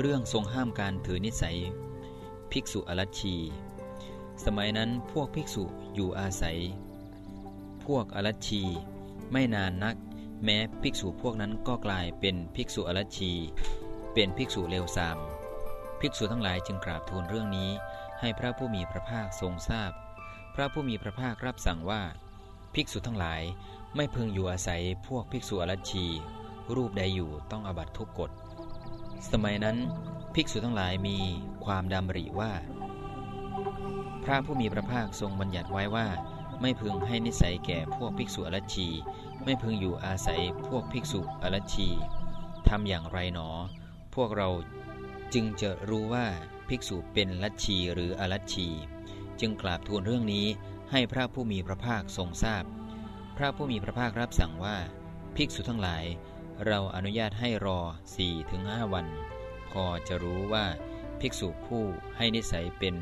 เรื่องทรงห้ามการถือนิสัย ภิกษุอรัชชี สมัยนั้นพวกภิกษุอยู่อาศัย พวกอรัชชี ไม่นานนัก แม้ภิกษุพวกนั้นก็กลายเป็นภิกษุอรัชชี เป็นภิกษุเลวทรามภิกษุทั้งหลายจึงกราบทูลเรื่องนี้ ให้พระผู้มีพระภาคทรงทราบพพระผู้มีพระภาครับสั่งว่า ภิกษุทั้งหลายไม่พึงอยู่อาศัยพวกภิกษุอรัชชี รูปใดอยู่ต้องอบัตทุกกฎ สมัยนั้นภิกษุทั้งหลายมีความดำริว่า พระผู้มีพระภาคทรงบัญญัติไว้ว่า ไม่พึงให้นิสัยแก่พวกภิกษุอรัชี ไม่พึงอยู่อาศัยพวกภิกษุอรัชีทำอย่างไรหนอ พวกเราจึงจะรู้ว่าภิกษุเป็นลัชชีหรืออรัชชี จึงกราบทูลเรื่องนี้ให้พระผู้มีพระภาคทรงทราบพพระผู้มีพระภาครับสั่งว่า ภิกษุทั้งหลาย เราอนุญาตให้รอ 4-5 วัน พอจะรู้ว่าภิกษุผู้ให้นิสัยเป็น